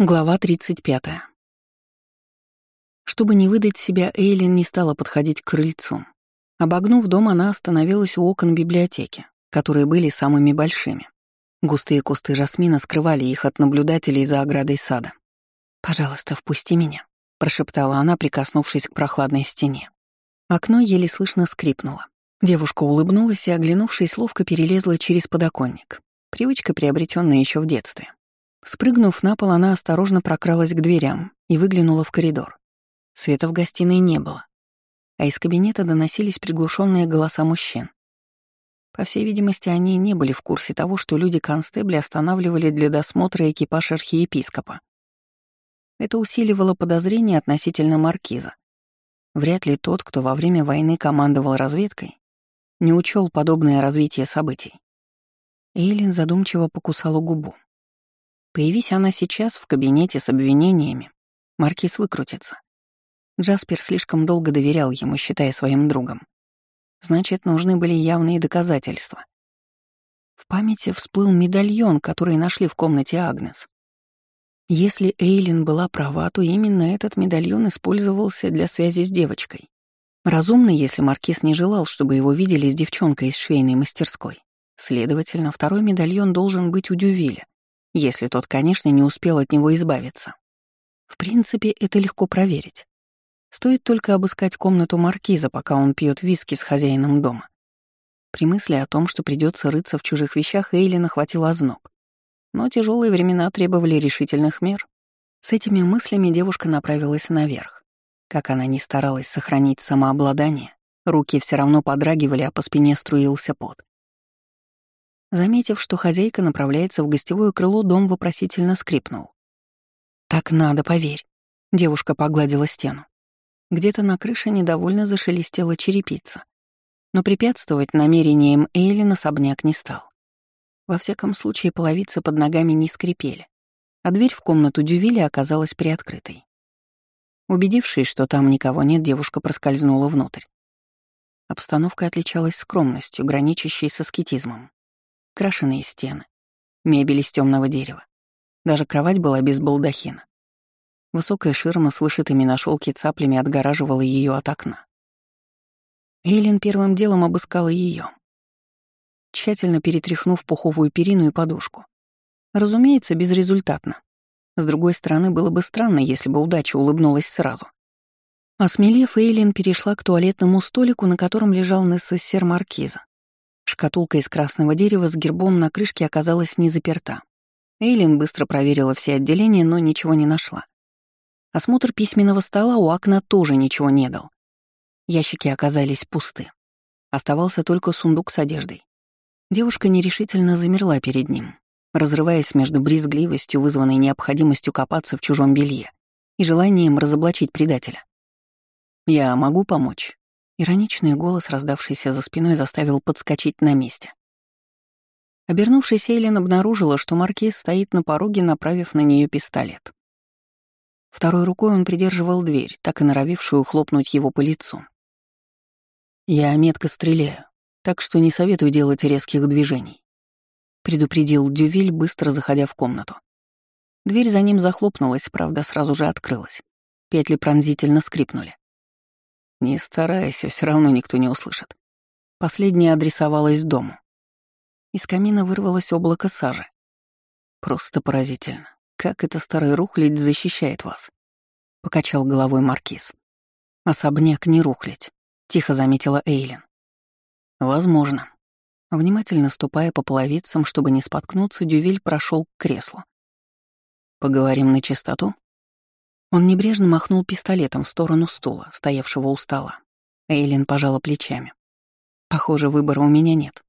Глава 35. Чтобы не выдать себя, Эйлин не стала подходить к крыльцу. Обогнув дом, она остановилась у окон библиотеки, которые были самыми большими. Густые кусты жасмина скрывали их от наблюдателей за оградой сада. «Пожалуйста, впусти меня», — прошептала она, прикоснувшись к прохладной стене. Окно еле слышно скрипнуло. Девушка улыбнулась и, оглянувшись, ловко перелезла через подоконник. Привычка, приобретенная еще в детстве. Спрыгнув на пол, она осторожно прокралась к дверям и выглянула в коридор. Света в гостиной не было, а из кабинета доносились приглушенные голоса мужчин. По всей видимости, они не были в курсе того, что люди-констебли останавливали для досмотра экипаж архиепископа. Это усиливало подозрения относительно маркиза. Вряд ли тот, кто во время войны командовал разведкой, не учел подобное развитие событий. Эйлин задумчиво покусала губу. Появись она сейчас в кабинете с обвинениями, Маркиз выкрутится. Джаспер слишком долго доверял ему, считая своим другом. Значит, нужны были явные доказательства. В памяти всплыл медальон, который нашли в комнате Агнес. Если Эйлин была права, то именно этот медальон использовался для связи с девочкой. Разумно, если Маркиз не желал, чтобы его видели с девчонкой из швейной мастерской. Следовательно, второй медальон должен быть у Дювиля, если тот, конечно, не успел от него избавиться. В принципе, это легко проверить. Стоит только обыскать комнату маркиза, пока он пьет виски с хозяином дома. При мысли о том, что придется рыться в чужих вещах, Эйлина хватило озноб. Но тяжелые времена требовали решительных мер. С этими мыслями девушка направилась наверх. Как она ни старалась сохранить самообладание, руки все равно подрагивали, а по спине струился пот. Заметив, что хозяйка направляется в гостевое крыло, дом вопросительно скрипнул. «Так надо, поверь», — девушка погладила стену. Где-то на крыше недовольно зашелестела черепица. Но препятствовать намерениям Эйлин особняк не стал. Во всяком случае, половицы под ногами не скрипели, а дверь в комнату Дювиля оказалась приоткрытой. Убедившись, что там никого нет, девушка проскользнула внутрь. Обстановка отличалась скромностью, граничащей со скетизмом крашеные стены, мебель из темного дерева. Даже кровать была без балдахина. Высокая ширма с вышитыми на шелке цаплями отгораживала ее от окна. Эйлин первым делом обыскала ее, тщательно перетряхнув пуховую перину и подушку. Разумеется, безрезультатно. С другой стороны, было бы странно, если бы удача улыбнулась сразу. Осмелев, Эйлин перешла к туалетному столику, на котором лежал Нессессер Маркиза. Шкатулка из красного дерева с гербом на крышке оказалась не заперта. Эйлин быстро проверила все отделения, но ничего не нашла. Осмотр письменного стола у окна тоже ничего не дал. Ящики оказались пусты. Оставался только сундук с одеждой. Девушка нерешительно замерла перед ним, разрываясь между брезгливостью, вызванной необходимостью копаться в чужом белье, и желанием разоблачить предателя. «Я могу помочь?» Ироничный голос, раздавшийся за спиной, заставил подскочить на месте. Обернувшись, Эйлин обнаружила, что маркиз стоит на пороге, направив на нее пистолет. Второй рукой он придерживал дверь, так и норовившую хлопнуть его по лицу. «Я метко стреляю, так что не советую делать резких движений», — предупредил Дювиль, быстро заходя в комнату. Дверь за ним захлопнулась, правда, сразу же открылась. Петли пронзительно скрипнули. Не старайся, все равно никто не услышит. Последняя адресовалась дому. Из камина вырвалось облако сажи. Просто поразительно. Как эта старая рухлядь защищает вас? Покачал головой маркиз. Особняк не рухлядь, тихо заметила Эйлин. Возможно. Внимательно ступая по половицам, чтобы не споткнуться, Дювиль прошел к креслу. Поговорим на чистоту? Он небрежно махнул пистолетом в сторону стула, стоявшего у стола. Эйлин пожала плечами. «Похоже, выбора у меня нет».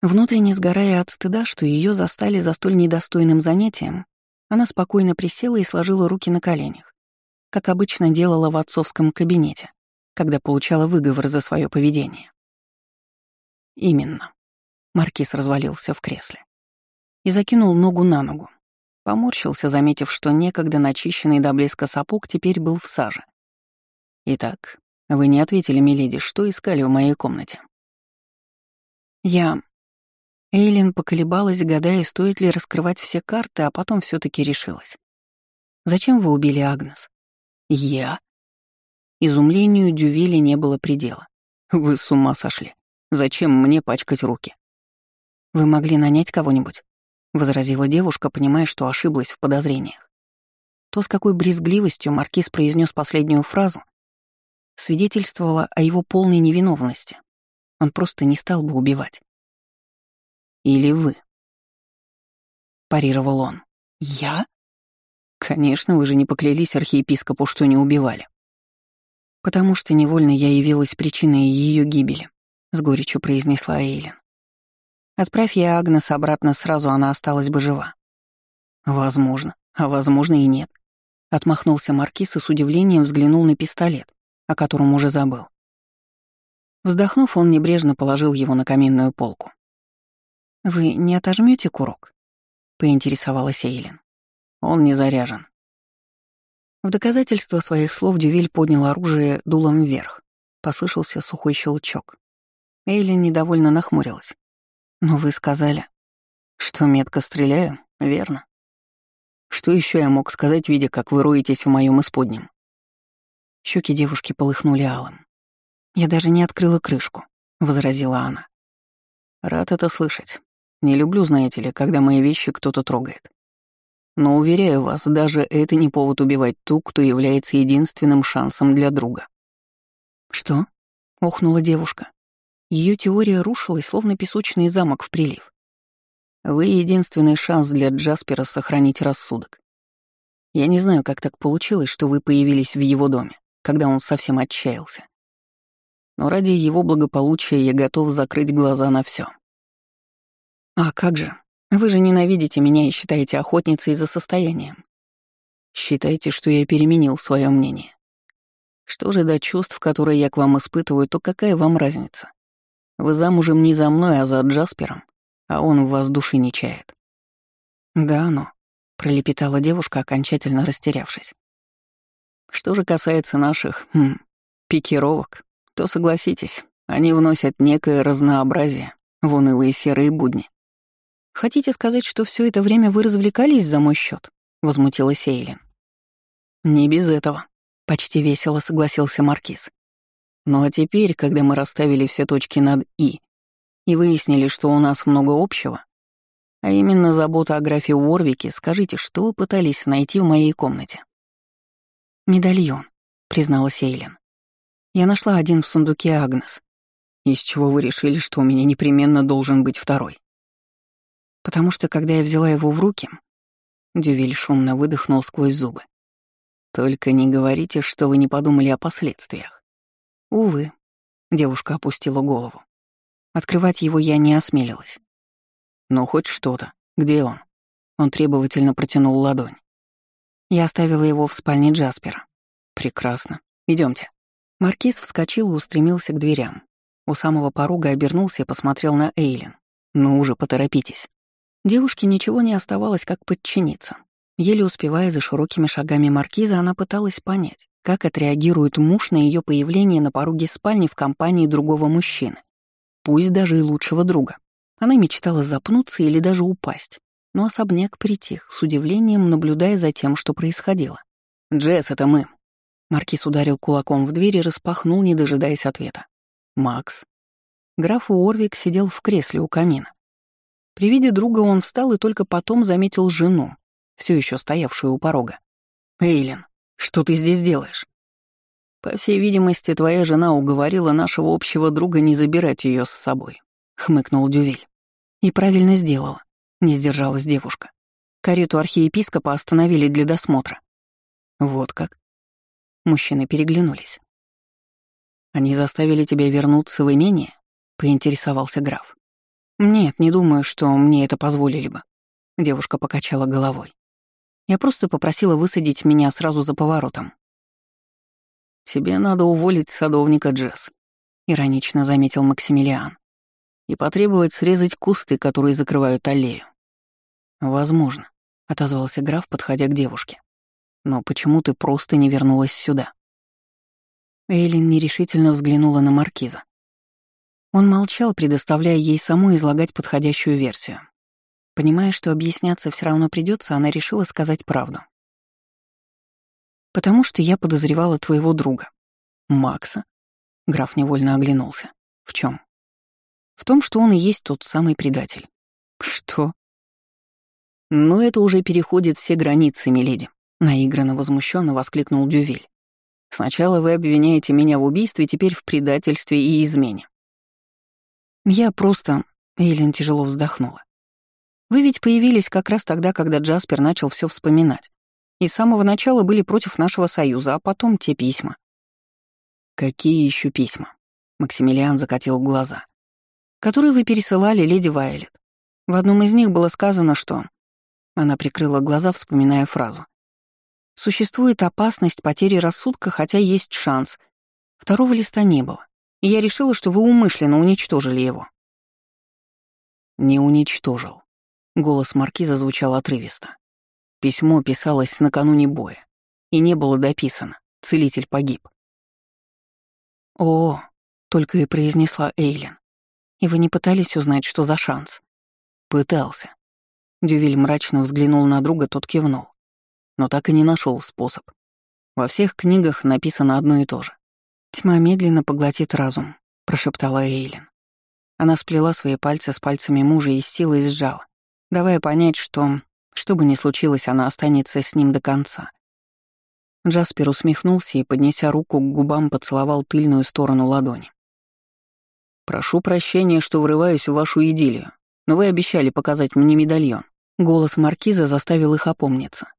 Внутренне сгорая от стыда, что ее застали за столь недостойным занятием, она спокойно присела и сложила руки на коленях, как обычно делала в отцовском кабинете, когда получала выговор за свое поведение. Именно. Маркиз развалился в кресле и закинул ногу на ногу, Поморщился, заметив, что некогда начищенный до блеска сапог теперь был в саже. «Итак, вы не ответили, миледи, что искали в моей комнате?» «Я...» Эйлин поколебалась, гадая, стоит ли раскрывать все карты, а потом все таки решилась. Зачем вы убили Агнес?» «Я?» Изумлению Дювили не было предела. «Вы с ума сошли. Зачем мне пачкать руки?» «Вы могли нанять кого-нибудь?» — возразила девушка, понимая, что ошиблась в подозрениях. То, с какой брезгливостью маркиз произнес последнюю фразу, свидетельствовало о его полной невиновности. Он просто не стал бы убивать. «Или вы?» — парировал он. «Я?» «Конечно, вы же не поклялись архиепископу, что не убивали». «Потому что невольно я явилась причиной ее гибели», — с горечью произнесла Эйлин. «Отправь я Агнес обратно сразу, она осталась бы жива». «Возможно, а возможно и нет», — отмахнулся Маркиз и с удивлением взглянул на пистолет, о котором уже забыл. Вздохнув, он небрежно положил его на каминную полку. «Вы не отожмете курок?» — поинтересовалась Эйлин. «Он не заряжен». В доказательство своих слов Дювиль поднял оружие дулом вверх. Послышался сухой щелчок. Эйлин недовольно нахмурилась. «Но вы сказали, что метко стреляю, верно?» «Что еще я мог сказать, видя, как вы роетесь в моем исподнем?» Щеки девушки полыхнули алым. «Я даже не открыла крышку», — возразила она. «Рад это слышать. Не люблю, знаете ли, когда мои вещи кто-то трогает. Но, уверяю вас, даже это не повод убивать ту, кто является единственным шансом для друга». «Что?» — охнула девушка. Ее теория рушилась, словно песочный замок в прилив. «Вы — единственный шанс для Джаспера сохранить рассудок. Я не знаю, как так получилось, что вы появились в его доме, когда он совсем отчаялся но ради его благополучия я готов закрыть глаза на все. А как же? Вы же ненавидите меня и считаете охотницей за состоянием. Считаете, что я переменил свое мнение. Что же до чувств, которые я к вам испытываю, то какая вам разница? Вы замужем не за мной, а за Джаспером, а он в вас души не чает. Да, но, пролепетала девушка, окончательно растерявшись. Что же касается наших, хм, пикировок, то согласитесь, они вносят некое разнообразие в унылые серые будни. «Хотите сказать, что все это время вы развлекались за мой счет? возмутилась Эйлин. «Не без этого», — почти весело согласился Маркиз. «Ну а теперь, когда мы расставили все точки над «и» и выяснили, что у нас много общего, а именно забота о графе Уорвике, скажите, что вы пытались найти в моей комнате?» «Медальон», — призналась Эйлин. Я нашла один в сундуке Агнес. Из чего вы решили, что у меня непременно должен быть второй? Потому что, когда я взяла его в руки, Дювель шумно выдохнул сквозь зубы. Только не говорите, что вы не подумали о последствиях. Увы, девушка опустила голову. Открывать его я не осмелилась. Но хоть что-то. Где он? Он требовательно протянул ладонь. Я оставила его в спальне Джаспера. Прекрасно. Идемте. Маркиз вскочил и устремился к дверям. У самого порога обернулся и посмотрел на Эйлин. «Ну уже, поторопитесь». Девушке ничего не оставалось, как подчиниться. Еле успевая за широкими шагами маркиза, она пыталась понять, как отреагирует муж на ее появление на пороге спальни в компании другого мужчины, пусть даже и лучшего друга. Она мечтала запнуться или даже упасть, но особняк притих, с удивлением наблюдая за тем, что происходило. «Джесс, это мы», Маркиз ударил кулаком в дверь и распахнул, не дожидаясь ответа. «Макс». Граф Уорвик сидел в кресле у камина. При виде друга он встал и только потом заметил жену, все еще стоявшую у порога. «Эйлин, что ты здесь делаешь?» «По всей видимости, твоя жена уговорила нашего общего друга не забирать ее с собой», — хмыкнул Дювель. «И правильно сделала», — не сдержалась девушка. Карету архиепископа остановили для досмотра. «Вот как?» Мужчины переглянулись. «Они заставили тебя вернуться в имение?» — поинтересовался граф. «Нет, не думаю, что мне это позволили бы». Девушка покачала головой. «Я просто попросила высадить меня сразу за поворотом». «Тебе надо уволить садовника Джесс», — иронично заметил Максимилиан, «и потребовать срезать кусты, которые закрывают аллею». «Возможно», — отозвался граф, подходя к девушке. Но почему ты просто не вернулась сюда?» Эйлин нерешительно взглянула на Маркиза. Он молчал, предоставляя ей самой излагать подходящую версию. Понимая, что объясняться все равно придется, она решила сказать правду. Потому что я подозревала твоего друга. Макса? Граф невольно оглянулся. В чем? В том, что он и есть тот самый предатель. Что? Но это уже переходит все границы, миледи. Наигранно возмущенно воскликнул Дювиль. Сначала вы обвиняете меня в убийстве, теперь в предательстве и измене. Я просто... Эйлин тяжело вздохнула. Вы ведь появились как раз тогда, когда Джаспер начал все вспоминать. И с самого начала были против нашего союза, а потом те письма. Какие еще письма? Максимилиан закатил глаза. Которые вы пересылали леди Вайлет. В одном из них было сказано, что... Она прикрыла глаза, вспоминая фразу. Существует опасность потери рассудка, хотя есть шанс. Второго листа не было. И я решила, что вы умышленно уничтожили его. Не уничтожил. Голос маркиза звучал отрывисто. Письмо писалось накануне боя. И не было дописано. Целитель погиб. «О», — только и произнесла Эйлин. «И вы не пытались узнать, что за шанс?» «Пытался». Дювиль мрачно взглянул на друга, тот кивнул но так и не нашел способ. Во всех книгах написано одно и то же. «Тьма медленно поглотит разум», — прошептала Эйлин. Она сплела свои пальцы с пальцами мужа и с силой сжала, давая понять, что, что бы ни случилось, она останется с ним до конца. Джаспер усмехнулся и, поднеся руку к губам, поцеловал тыльную сторону ладони. «Прошу прощения, что врываюсь в вашу идиллию, но вы обещали показать мне медальон». Голос маркиза заставил их опомниться.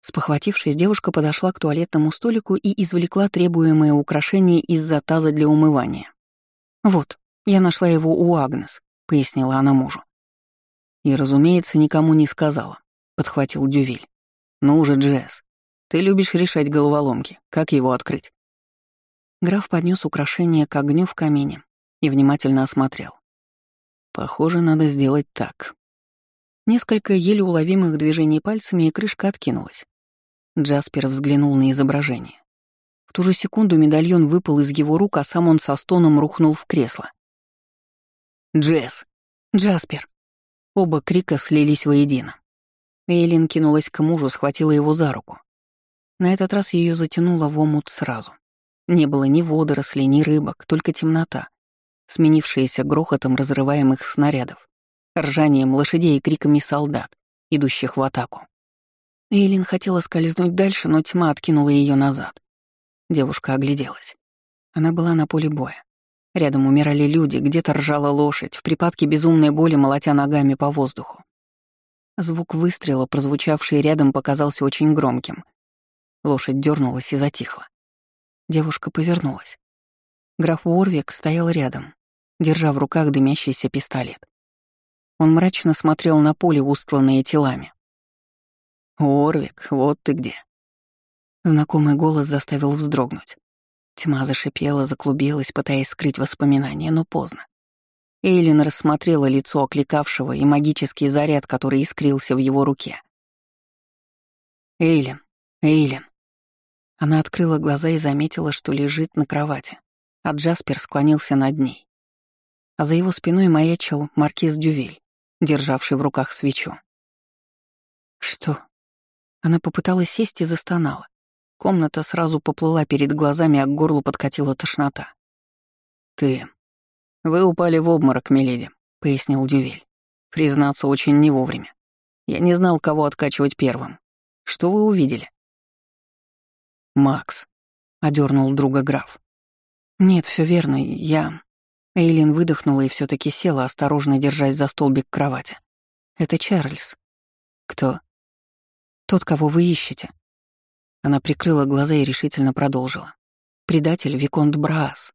Спохватившись, девушка подошла к туалетному столику и извлекла требуемое украшение из-за таза для умывания. «Вот, я нашла его у Агнес», — пояснила она мужу. «И, разумеется, никому не сказала», — подхватил Дювиль. «Ну уже, Джесс, ты любишь решать головоломки. Как его открыть?» Граф поднес украшение к огню в камине и внимательно осмотрел. «Похоже, надо сделать так». Несколько еле уловимых движений пальцами, и крышка откинулась. Джаспер взглянул на изображение. В ту же секунду медальон выпал из его рук, а сам он со стоном рухнул в кресло. «Джесс! Джаспер!» Оба крика слились воедино. Эйлин кинулась к мужу, схватила его за руку. На этот раз ее затянуло в омут сразу. Не было ни водорослей, ни рыбок, только темнота, сменившаяся грохотом разрываемых снарядов, ржанием лошадей и криками солдат, идущих в атаку. Эйлин хотела скользнуть дальше, но тьма откинула ее назад. Девушка огляделась. Она была на поле боя. Рядом умирали люди, где-то ржала лошадь, в припадке безумной боли молотя ногами по воздуху. Звук выстрела, прозвучавший рядом, показался очень громким. Лошадь дернулась и затихла. Девушка повернулась. Граф Уорвик стоял рядом, держа в руках дымящийся пистолет. Он мрачно смотрел на поле, устланное телами. «Орвик, вот ты где!» Знакомый голос заставил вздрогнуть. Тьма зашипела, заклубилась, пытаясь скрыть воспоминания, но поздно. Эйлин рассмотрела лицо окликавшего и магический заряд, который искрился в его руке. «Эйлин, Эйлин!» Она открыла глаза и заметила, что лежит на кровати, а Джаспер склонился над ней. А за его спиной маячил маркиз Дювиль, державший в руках свечу. «Что? Она попыталась сесть и застонала. Комната сразу поплыла перед глазами, а к горлу подкатила тошнота. «Ты... Вы упали в обморок, миледи», — пояснил Дювель. «Признаться, очень не вовремя. Я не знал, кого откачивать первым. Что вы увидели?» «Макс», — одернул друга граф. «Нет, все верно, я...» Эйлин выдохнула и все таки села, осторожно держась за столбик кровати. «Это Чарльз». «Кто?» Тот, кого вы ищете». Она прикрыла глаза и решительно продолжила. «Предатель Виконт Браас.